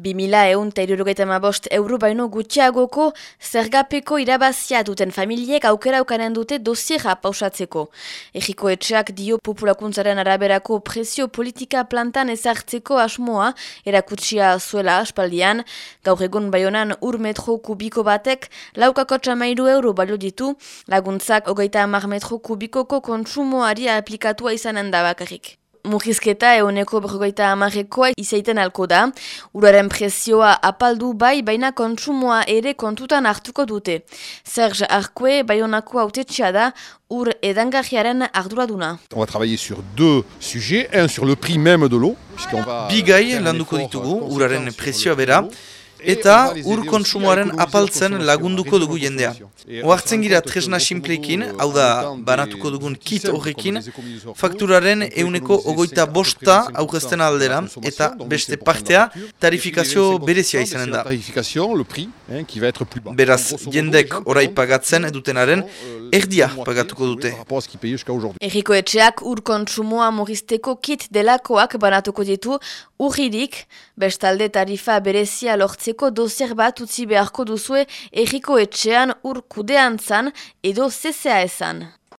2000 eun eta bost euro baino gutxiagoko zergapeko irabazia duten familiek aukera ukanen dute dosiera pausatzeko. Ejiko etxeak dio populakuntzaren araberako presio politika plantan ezartzeko asmoa erakutsia zuela aspaldian, gaur egun baionan ur metro kubiko batek laukako txamairu euro balio ditu, laguntzak hogeita amar metro kubikoko kontsumoari aplikatua izanen da. Mujizketa euneko berrogeita amarekoa izaiten alko da. Uraren presioa apaldu bai, baina kontsumoa ere kontutan hartuko dute. Serge Arkue, baionako autetxea da, ur edangarriaren arduraduna. On va travailler sur deux sujets, un sur le prix même de l'eau. Bigai landuko ditugu, uraren presioa bera, eta ur kontsumoaren apaltzen lagunduko dugu jendea. Oartzen gira tresna simplekin, hau da banatuko dugun kit horrekin, fakturaren euneko ogoita bosta aurrezten aldera, eta beste partea tarifikazio berezia izanen da. Beraz, jendek orai pagatzen edutenaren, erdia pagatuko dute. Eriko etxeak ur kontsumoa moristeko kit delakoak banatuko ditu. Urririk, bestalde tarifa berezia lortzeko dosier bat utzi beharko duzue eriko etxean ur kudeantzan edo CCA esan.